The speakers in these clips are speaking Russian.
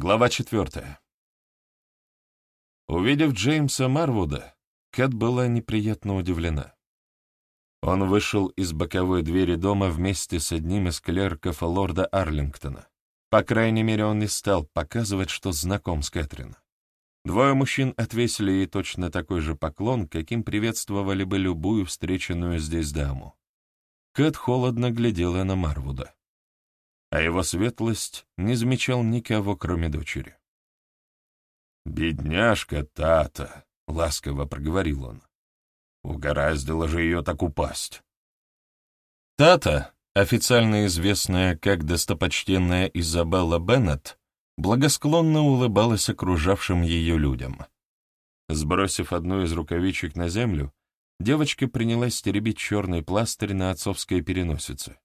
Глава четвертая. Увидев Джеймса Марвуда, Кэт была неприятно удивлена. Он вышел из боковой двери дома вместе с одним из клерков лорда Арлингтона. По крайней мере, он не стал показывать, что знаком с Кэтрин. Двое мужчин отвесили ей точно такой же поклон, каким приветствовали бы любую встреченную здесь даму. Кэт холодно глядела на Марвуда а его светлость не замечал никого, кроме дочери. «Бедняжка Тата», — ласково проговорил он. «Угораздило же ее так упасть». Тата, официально известная как достопочтенная Изабелла Беннет, благосклонно улыбалась окружавшим ее людям. Сбросив одну из рукавичек на землю, девочка принялась теребить черный пластырь на отцовской переносице.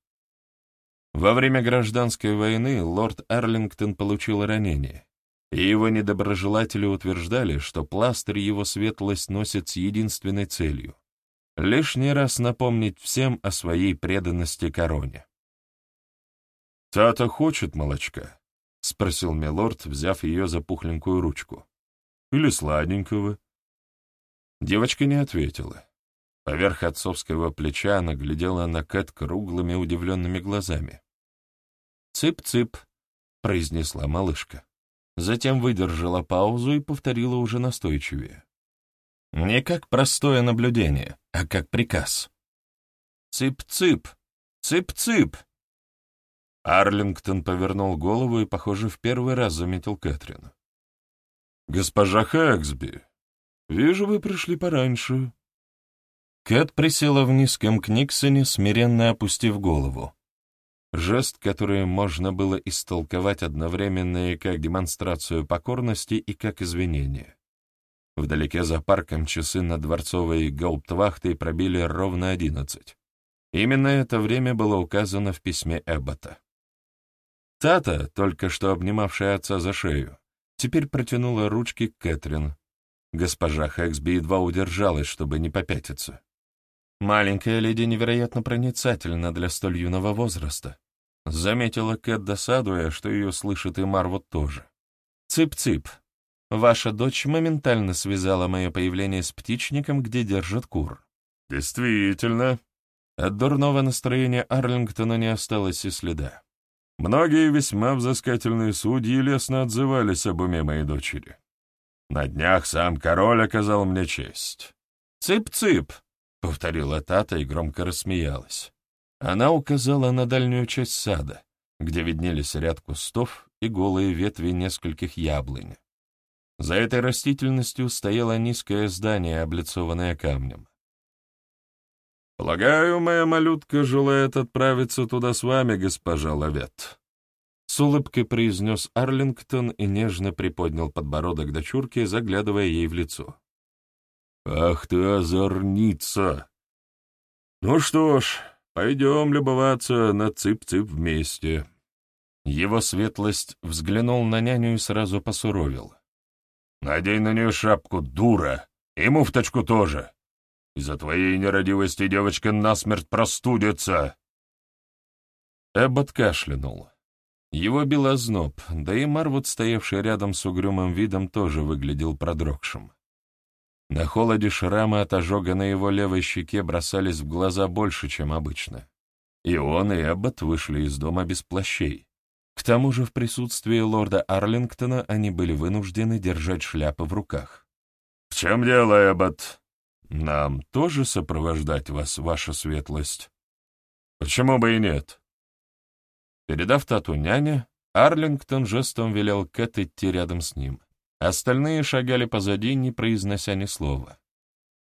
Во время гражданской войны лорд Арлингтон получил ранение, и его недоброжелатели утверждали, что пластырь его светлость носит с единственной целью — лишний раз напомнить всем о своей преданности короне. «Тата хочет молочка?» — спросил милорд, взяв ее за пухленькую ручку. «Или сладенького?» Девочка не ответила. Поверх отцовского плеча она глядела на Кэт круглыми удивленными глазами. «Цып-цып», — произнесла малышка. Затем выдержала паузу и повторила уже настойчивее. Не как простое наблюдение, а как приказ. «Цып-цып! Цып-цып!» Арлингтон повернул голову и, похоже, в первый раз заметил Кэтрин. «Госпожа Хэксби, вижу, вы пришли пораньше». Кэт присела в низком книгсоне, смиренно опустив голову. Жест, который можно было истолковать одновременно и как демонстрацию покорности, и как извинение. Вдалеке за парком часы над дворцовой гауптвахтой пробили ровно одиннадцать. Именно это время было указано в письме Эббота. Тата, только что обнимавшая отца за шею, теперь протянула ручки к Кэтрин. Госпожа Хэксби едва удержалась, чтобы не попятиться. Маленькая леди невероятно проницательна для столь юного возраста. Заметила Кэт, досадуя, что ее слышит и Марвот тоже. «Цып-цып, ваша дочь моментально связала мое появление с птичником, где держат кур». «Действительно». От дурного настроения Арлингтона не осталось и следа. Многие весьма взыскательные судьи лестно отзывались об уме моей дочери. На днях сам король оказал мне честь. «Цып-цып», — повторила Тата и громко рассмеялась. Она указала на дальнюю часть сада, где виднелись ряд кустов и голые ветви нескольких яблонь. За этой растительностью стояло низкое здание, облицованное камнем. «Полагаю, моя малютка желает отправиться туда с вами, госпожа Лавет», — с улыбкой произнес Арлингтон и нежно приподнял подбородок дочурки, заглядывая ей в лицо. «Ах ты озорница! Ну что ж, Пойдем любоваться на цып-цып вместе». Его светлость взглянул на няню и сразу посуровил. «Надень на нее шапку, дура, и муфточку тоже. Из-за твоей нерадивости девочка насмерть простудится». Эббот кашлянул. Его бил озноб, да и Марвуд, стоявший рядом с угрюмым видом, тоже выглядел продрогшим. На холоде шрамы от ожога на его левой щеке бросались в глаза больше, чем обычно. И он, и Эббот вышли из дома без плащей. К тому же в присутствии лорда Арлингтона они были вынуждены держать шляпы в руках. «В чем дело, Эббот? Нам тоже сопровождать вас, ваша светлость?» «Почему бы и нет?» Передав тату няне, Арлингтон жестом велел Кэт идти рядом с ним. Остальные шагали позади, не произнося ни слова.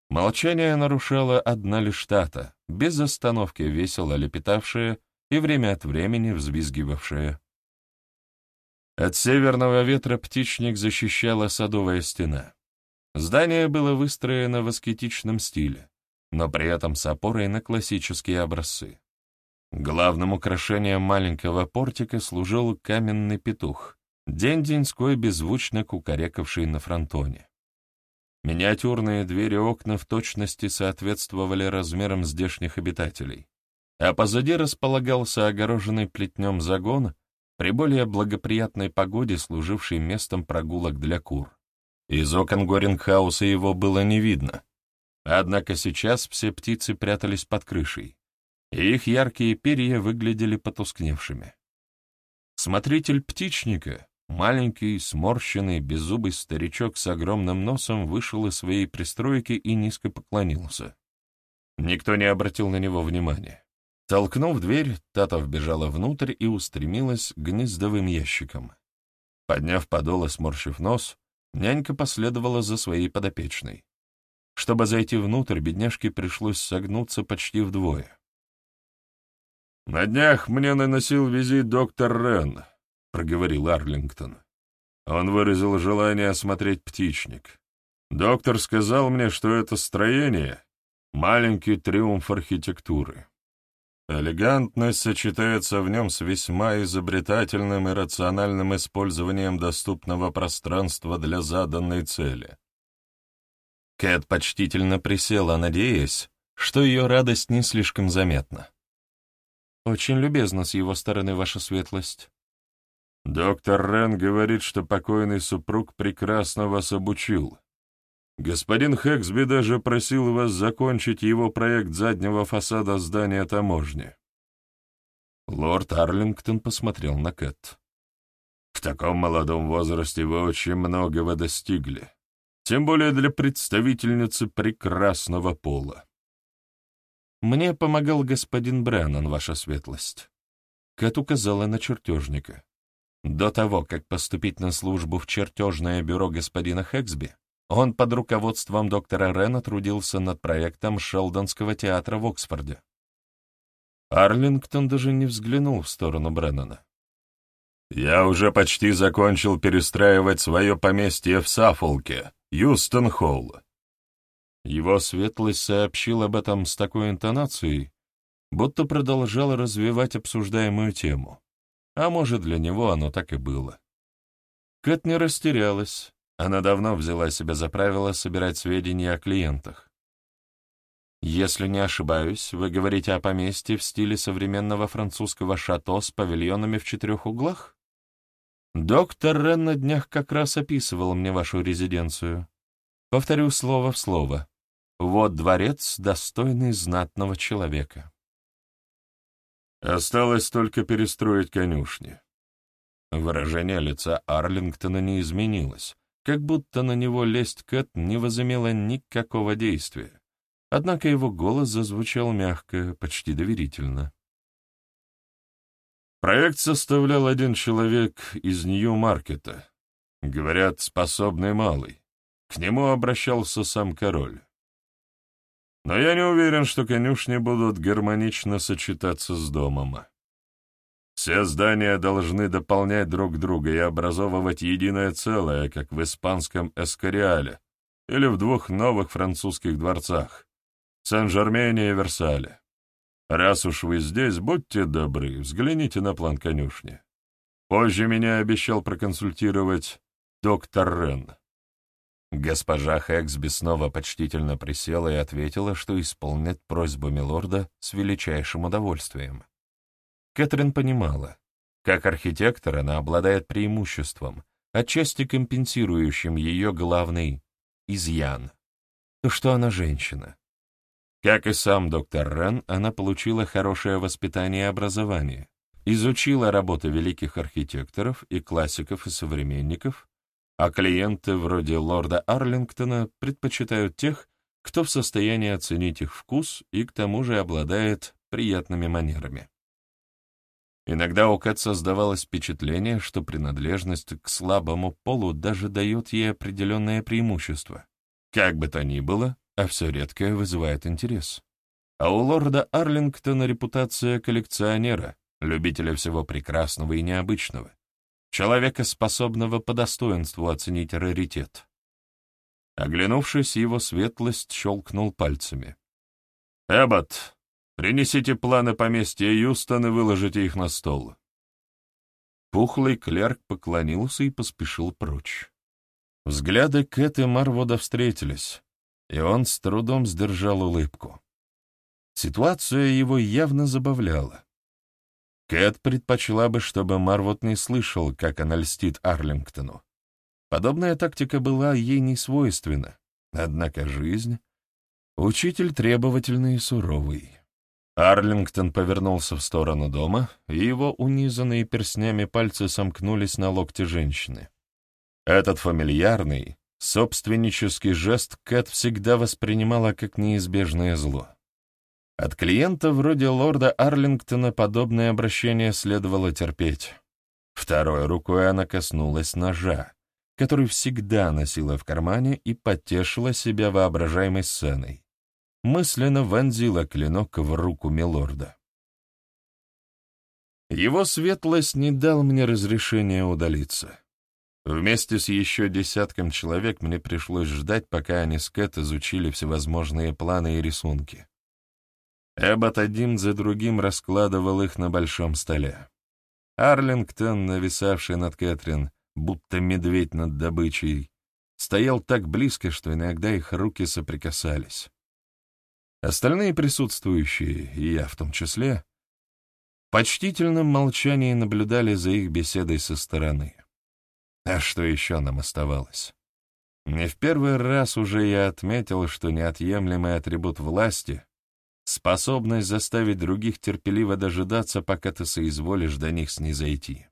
Молчание нарушала одна лишь тата, без остановки весело лепетавшая и время от времени взвизгивавшая. От северного ветра птичник защищала садовая стена. Здание было выстроено в аскетичном стиле, но при этом с опорой на классические образцы. Главным украшением маленького портика служил каменный петух, день-деньской беззвучно кукарекавший на фронтоне. Миниатюрные двери окна в точности соответствовали размерам здешних обитателей, а позади располагался огороженный плетнем загон, при более благоприятной погоде, служившей местом прогулок для кур. Из окон Горингхауса его было не видно. Однако сейчас все птицы прятались под крышей, и их яркие перья выглядели потускневшими. Смотритель птичника, маленький, сморщенный, беззубый старичок с огромным носом, вышел из своей пристройки и низко поклонился. Никто не обратил на него внимания. Толкнув дверь, Тата вбежала внутрь и устремилась к гнездовым ящикам. Подняв подол и сморщив нос, нянька последовала за своей подопечной. Чтобы зайти внутрь, бедняжке пришлось согнуться почти вдвое. «На днях мне наносил визит доктор Рен», — проговорил Арлингтон. Он выразил желание осмотреть птичник. Доктор сказал мне, что это строение — маленький триумф архитектуры. Элегантность сочетается в нем с весьма изобретательным и рациональным использованием доступного пространства для заданной цели. Кэт почтительно присела, надеясь, что ее радость не слишком заметна. «Очень любезно с его стороны, ваша светлость». «Доктор Рен говорит, что покойный супруг прекрасно вас обучил. Господин Хэксби даже просил вас закончить его проект заднего фасада здания таможни. Лорд Арлингтон посмотрел на Кэт. «В таком молодом возрасте вы очень многого достигли, тем более для представительницы прекрасного пола». «Мне помогал господин Брэннон, ваша светлость». Кэт указала на чертежника. До того, как поступить на службу в чертежное бюро господина Хэксби, он под руководством доктора Рена трудился над проектом Шелдонского театра в Оксфорде. Арлингтон даже не взглянул в сторону Бреннана. «Я уже почти закончил перестраивать свое поместье в Саффолке, Юстон-Холл». Его светлость сообщил об этом с такой интонацией, будто продолжал развивать обсуждаемую тему. А может, для него оно так и было. Кэт не растерялась, она давно взяла себе за правило собирать сведения о клиентах. Если не ошибаюсь, вы говорите о поместье в стиле современного французского шато с павильонами в четырех углах? Доктор Рен на днях как раз описывал мне вашу резиденцию. Повторю слово в слово. Вот дворец, достойный знатного человека. Осталось только перестроить конюшни. Выражение лица Арлингтона не изменилось, как будто на него лесть Кэт не возымела никакого действия. Однако его голос зазвучал мягко, почти доверительно. Проект составлял один человек из Нью-Маркета. Говорят, способный малый. К нему обращался сам король. Но я не уверен, что конюшни будут гармонично сочетаться с домом. Все здания должны дополнять друг друга и образовывать единое целое, как в испанском Эскориале или в двух новых французских дворцах — Сен-Жермене и Версале. Раз уж вы здесь, будьте добры, взгляните на план конюшни. Позже меня обещал проконсультировать доктор Рен. Госпожа Хэксби снова почтительно присела и ответила, что исполнит просьбу милорда с величайшим удовольствием. Кэтрин понимала, как архитектор она обладает преимуществом, отчасти компенсирующим ее главный изъян, то, что она женщина. Как и сам доктор Рен, она получила хорошее воспитание и образование, изучила работы великих архитекторов и классиков и современников, а клиенты вроде лорда Арлингтона предпочитают тех, кто в состоянии оценить их вкус и к тому же обладает приятными манерами. Иногда у Кэт создавалось впечатление, что принадлежность к слабому полу даже дает ей определенное преимущество. Как бы то ни было, а все редкое вызывает интерес. А у лорда Арлингтона репутация коллекционера, любителя всего прекрасного и необычного, человека, способного по достоинству оценить раритет. Оглянувшись, его светлость щелкнул пальцами. «Эббот, Принесите планы поместья Юстон и выложите их на стол». Пухлый клерк поклонился и поспешил прочь. Взгляды Кэт и Марвода встретились, и он с трудом сдержал улыбку. Ситуация его явно забавляла. Кэт предпочла бы, чтобы Марвот не слышал, как она льстит Арлингтону. Подобная тактика была ей не свойственна, однако жизнь — учитель требовательный и суровый. Арлингтон повернулся в сторону дома, и его унизанные перстнями пальцы сомкнулись на локте женщины. Этот фамильярный, собственнический жест Кэт всегда воспринимала как неизбежное зло. От клиента вроде лорда Арлингтона подобное обращение следовало терпеть. Второй рукой она коснулась ножа, который всегда носила в кармане и потешила себя воображаемой сценой мысленно вонзила клинок в руку милорда. Его светлость не дал мне разрешения удалиться. Вместе с еще десятком человек мне пришлось ждать, пока они с Кэт изучили всевозможные планы и рисунки. Эббот один за другим раскладывал их на большом столе. Арлингтон, нависавший над Кэтрин, будто медведь над добычей, стоял так близко, что иногда их руки соприкасались. Остальные присутствующие, и я в том числе, в почтительном молчании наблюдали за их беседой со стороны. А что еще нам оставалось? Не в первый раз уже я отметил, что неотъемлемый атрибут власти — способность заставить других терпеливо дожидаться, пока ты соизволишь до них снизойти.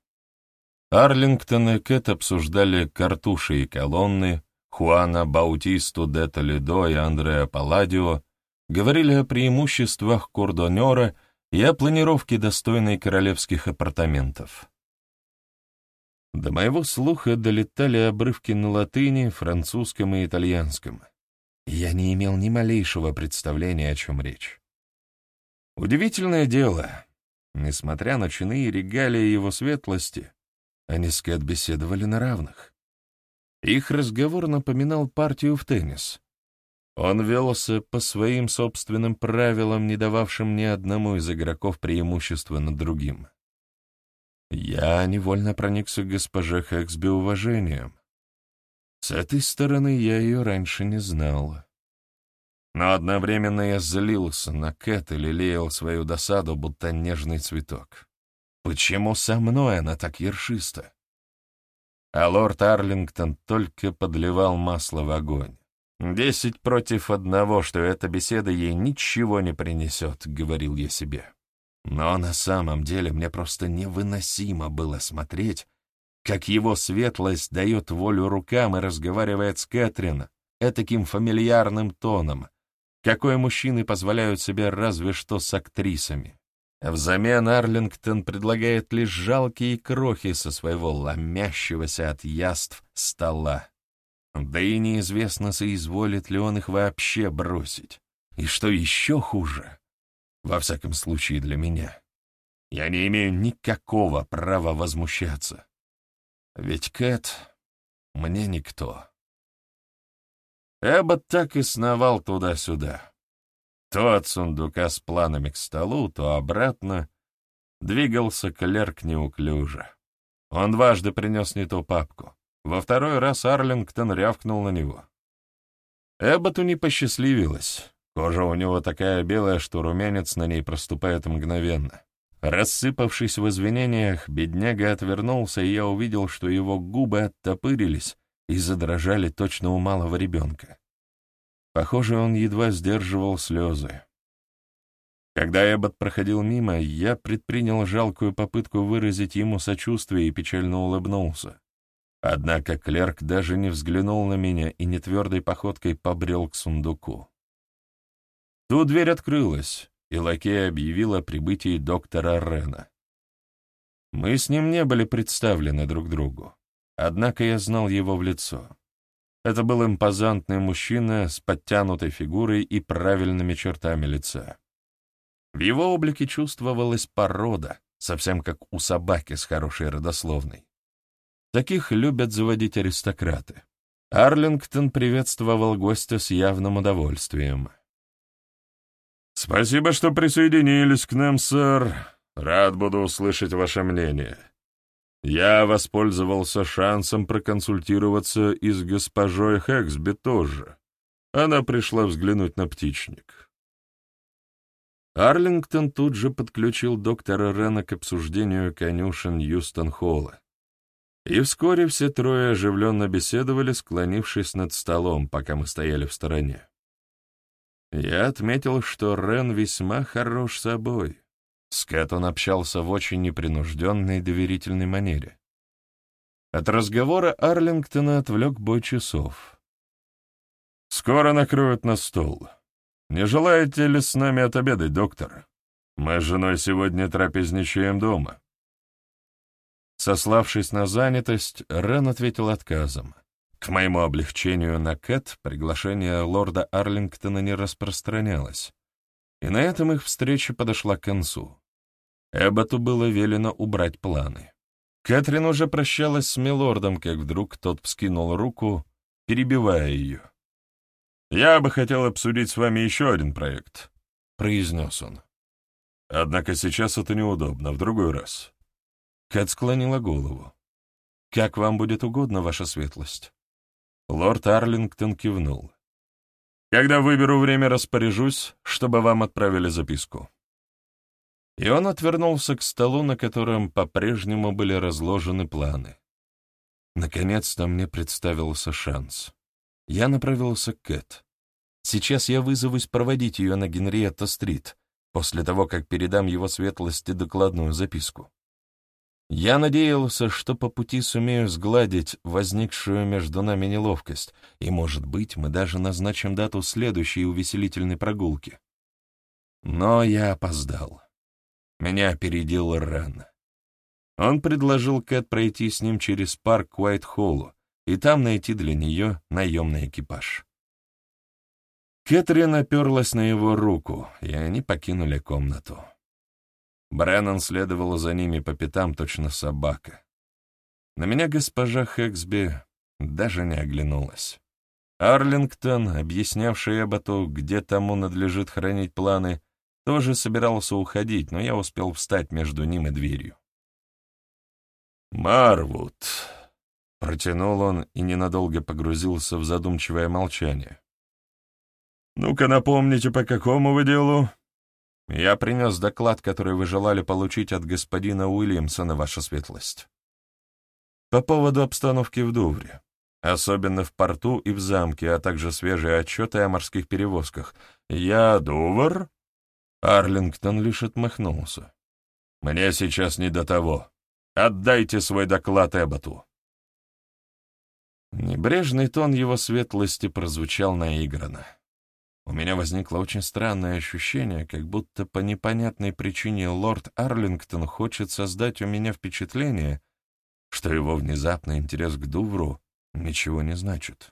Арлингтон и Кэт обсуждали картуши и колонны, Хуана Баутисту де Толедо и Андреа Палладио, говорили о преимуществах кордонера и о планировке достойной королевских апартаментов. До моего слуха долетали обрывки на латыни, французском и итальянском. Я не имел ни малейшего представления, о чем речь. Удивительное дело, несмотря на чины и регалии его светлости, они с Кэт беседовали на равных. Их разговор напоминал партию в теннис — он велся по своим собственным правилам, не дававшим ни одному из игроков преимущества над другим. Я невольно проникся к госпоже Хэксби уважением. С этой стороны я ее раньше не знал. Но одновременно я злился на Кэт и лелеял свою досаду, будто нежный цветок. Почему со мной она так ершиста? А лорд Арлингтон только подливал масло в огонь. «Десять против одного, что эта беседа ей ничего не принесет», — говорил я себе. Но на самом деле мне просто невыносимо было смотреть, как его светлость дает волю рукам и разговаривает с Кэтрин этаким фамильярным тоном, какой мужчины позволяют себе разве что с актрисами. Взамен Арлингтон предлагает лишь жалкие крохи со своего ломящегося от яств стола. Да и неизвестно, соизволит ли он их вообще бросить. И что еще хуже, во всяком случае для меня, я не имею никакого права возмущаться. Ведь Кэт мне никто. Эббот так и сновал туда-сюда. То от сундука с планами к столу, то обратно. Двигался клерк неуклюже. Он дважды принес не ту папку. Во второй раз Арлингтон рявкнул на него. Эбботу не посчастливилось. Кожа у него такая белая, что румянец на ней проступает мгновенно. Рассыпавшись в извинениях, бедняга отвернулся, и я увидел, что его губы оттопырились и задрожали точно у малого ребенка. Похоже, он едва сдерживал слезы. Когда Эббот проходил мимо, я предпринял жалкую попытку выразить ему сочувствие и печально улыбнулся. Однако клерк даже не взглянул на меня и нетвердой походкой побрел к сундуку. Тут дверь открылась, и лакей объявил о прибытии доктора Рена. Мы с ним не были представлены друг другу, однако я знал его в лицо. Это был импозантный мужчина с подтянутой фигурой и правильными чертами лица. В его облике чувствовалась порода, совсем как у собаки с хорошей родословной. Таких любят заводить аристократы. Арлингтон приветствовал гостя с явным удовольствием. «Спасибо, что присоединились к нам, сэр. Рад буду услышать ваше мнение. Я воспользовался шансом проконсультироваться и с госпожой Хэксби тоже. Она пришла взглянуть на птичник». Арлингтон тут же подключил доктора Рена к обсуждению конюшен Юстон-Холла. И вскоре все трое оживленно беседовали, склонившись над столом, пока мы стояли в стороне. Я отметил, что Рен весьма хорош собой. С он общался в очень непринужденной доверительной манере. От разговора Арлингтона отвлек бой часов. «Скоро накроют на стол. Не желаете ли с нами отобедать, доктор? Мы с женой сегодня трапезничаем дома». Сославшись на занятость, Рен ответил отказом. К моему облегчению на Кэт приглашение лорда Арлингтона не распространялось, и на этом их встреча подошла к концу. Эбботу было велено убрать планы. Кэтрин уже прощалась с милордом, как вдруг тот вскинул руку, перебивая ее. «Я бы хотел обсудить с вами еще один проект», — произнес он. «Однако сейчас это неудобно, в другой раз». Кэт склонила голову. «Как вам будет угодно, ваша светлость?» Лорд Арлингтон кивнул. «Когда выберу время, распоряжусь, чтобы вам отправили записку». И он отвернулся к столу, на котором по-прежнему были разложены планы. Наконец-то мне представился шанс. Я направился к Кэт. Сейчас я вызовусь проводить ее на Генриетта-стрит, после того, как передам его светлости докладную записку. Я надеялся, что по пути сумею сгладить возникшую между нами неловкость, и, может быть, мы даже назначим дату следующей увеселительной прогулки. Но я опоздал. Меня опередил Рен. Он предложил Кэт пройти с ним через парк Уайт-Холлу и там найти для нее наемный экипаж. Кэтрин оперлась на его руку, и они покинули комнату. Бреннан следовала за ними по пятам точно собака. На меня госпожа Хэксби даже не оглянулась. Арлингтон, объяснявший Эбботу, где тому надлежит хранить планы, тоже собирался уходить, но я успел встать между ним и дверью. «Марвуд», — протянул он и ненадолго погрузился в задумчивое молчание. «Ну-ка напомните, по какому вы делу?» Я принес доклад, который вы желали получить от господина Уильямсона, ваша светлость. По поводу обстановки в Дувре, особенно в порту и в замке, а также свежие отчеты о морских перевозках. Я Дувр? Арлингтон лишь отмахнулся. Мне сейчас не до того. Отдайте свой доклад Эбботу. Небрежный тон его светлости прозвучал наигранно. У меня возникло очень странное ощущение, как будто по непонятной причине лорд Арлингтон хочет создать у меня впечатление, что его внезапный интерес к Дувру ничего не значит.